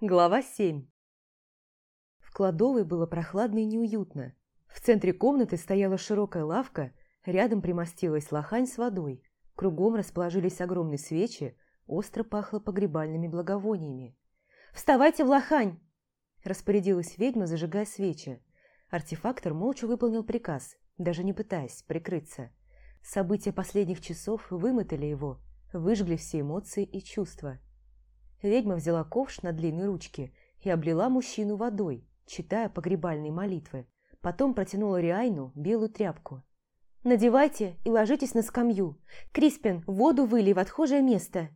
Глава 7 В кладовой было прохладно и неуютно. В центре комнаты стояла широкая лавка, рядом примостилась лохань с водой. Кругом расположились огромные свечи, остро пахло погребальными благовониями. «Вставайте в лохань!» – распорядилась ведьма, зажигая свечи. Артефактор молча выполнил приказ, даже не пытаясь прикрыться. События последних часов вымотали его, выжгли все эмоции и чувства – Ведьма взяла ковш на длинной ручке и облила мужчину водой, читая погребальные молитвы. Потом протянула Риайну белую тряпку. «Надевайте и ложитесь на скамью. Криспин, воду вылей в отхожее место».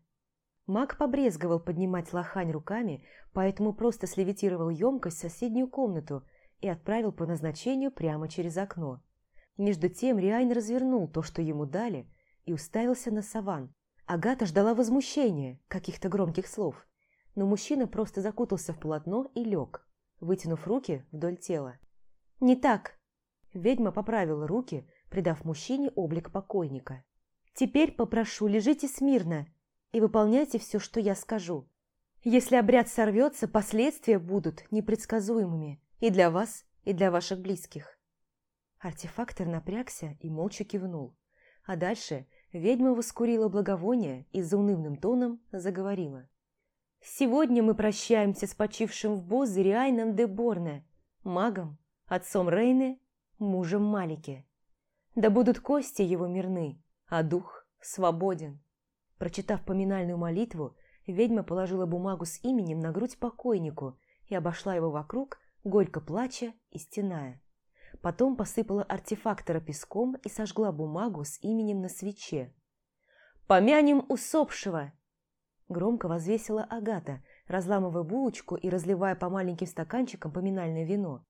Маг побрезговал поднимать лохань руками, поэтому просто слевитировал емкость в соседнюю комнату и отправил по назначению прямо через окно. Между тем Риайн развернул то, что ему дали, и уставился на саван. Агата ждала возмущения, каких-то громких слов, но мужчина просто закутался в полотно и лег, вытянув руки вдоль тела. «Не так!» Ведьма поправила руки, придав мужчине облик покойника. «Теперь попрошу, лежите смирно и выполняйте все, что я скажу. Если обряд сорвется, последствия будут непредсказуемыми и для вас, и для ваших близких». Артефактор напрягся и молча кивнул. А дальше Ведьма воскурила благовоние и за унывным тоном заговорила. «Сегодня мы прощаемся с почившим в Бозе Риайном де Борне, магом, отцом Рейны, мужем Малики. Да будут кости его мирны, а дух свободен». Прочитав поминальную молитву, ведьма положила бумагу с именем на грудь покойнику и обошла его вокруг, горько плача и стеная. Потом посыпала артефактора песком и сожгла бумагу с именем на свече. «Помянем усопшего!» Громко возвесила Агата, разламывая булочку и разливая по маленьким стаканчикам поминальное вино.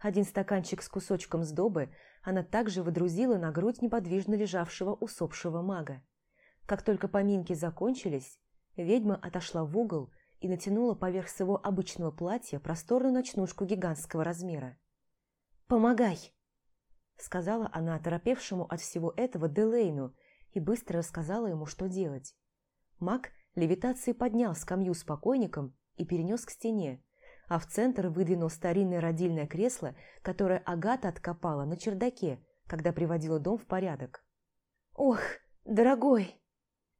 Один стаканчик с кусочком сдобы она также выдрузила на грудь неподвижно лежавшего усопшего мага. Как только поминки закончились, ведьма отошла в угол и натянула поверх своего обычного платья просторную ночнушку гигантского размера. «Помогай!» Сказала она оторопевшему от всего этого Делейну и быстро рассказала ему, что делать. Маг левитацией поднял скамью с покойником и перенес к стене, а в центр выдвинул старинное родильное кресло, которое Агата откопала на чердаке, когда приводила дом в порядок. «Ох, дорогой!»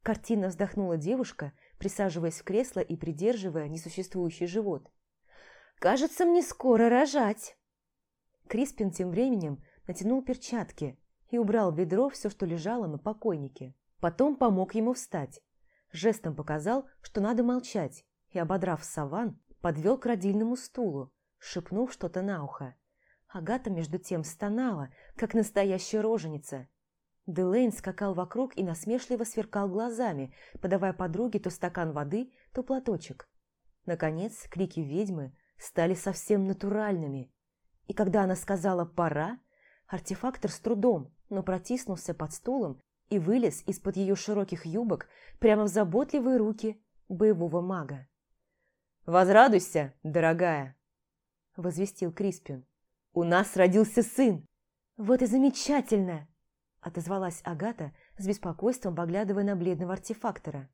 Картина вздохнула девушка, присаживаясь в кресло и придерживая несуществующий живот. «Кажется, мне скоро рожать!» Криспин тем временем натянул перчатки и убрал в ведро все, что лежало на покойнике. Потом помог ему встать. Жестом показал, что надо молчать, и, ободрав саван, подвел к родильному стулу, шепнув что-то на ухо. Агата, между тем, стонала, как настоящая роженица. Делейн скакал вокруг и насмешливо сверкал глазами, подавая подруге то стакан воды, то платочек. Наконец, крики ведьмы стали совсем натуральными, и когда она сказала «пора», артефактор с трудом, но протиснулся под стулом и вылез из-под ее широких юбок прямо в заботливые руки боевого мага. «Возрадуйся, дорогая!» – возвестил Криспин. «У нас родился сын!» «Вот и замечательно!» – отозвалась Агата с беспокойством, поглядывая на бледного артефактора.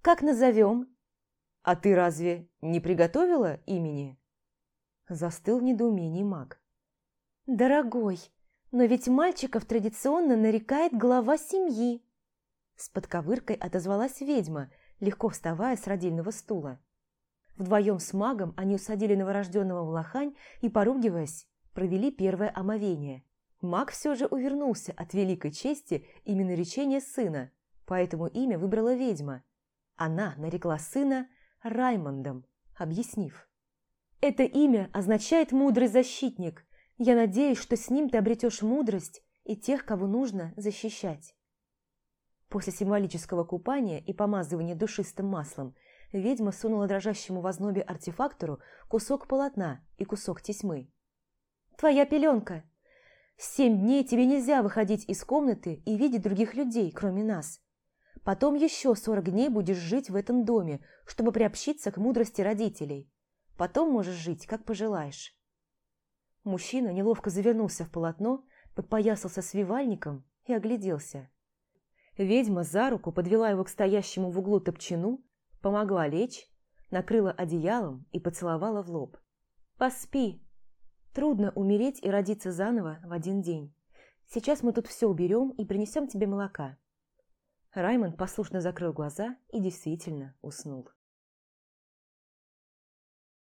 «Как назовем?» «А ты разве не приготовила имени?» Застыл в недоумении маг. «Дорогой, но ведь мальчиков традиционно нарекает глава семьи!» С подковыркой отозвалась ведьма, легко вставая с родильного стула. Вдвоем с магом они усадили новорожденного в лохань и, поругиваясь, провели первое омовение. Маг все же увернулся от великой чести именно речения сына, поэтому имя выбрала ведьма. Она нарекла сына Раймондом, объяснив. Это имя означает «мудрый защитник». Я надеюсь, что с ним ты обретешь мудрость и тех, кого нужно защищать. После символического купания и помазывания душистым маслом ведьма сунула дрожащему в ознобе артефактору кусок полотна и кусок тесьмы. «Твоя пеленка! Семь дней тебе нельзя выходить из комнаты и видеть других людей, кроме нас. Потом еще сорок дней будешь жить в этом доме, чтобы приобщиться к мудрости родителей. Потом можешь жить, как пожелаешь». Мужчина неловко завернулся в полотно, подпоясался свивальником и огляделся. Ведьма за руку подвела его к стоящему в углу топчину, помогла лечь, накрыла одеялом и поцеловала в лоб. «Поспи. Трудно умереть и родиться заново в один день. Сейчас мы тут все уберем и принесем тебе молока». Раймонд послушно закрыл глаза и действительно уснул.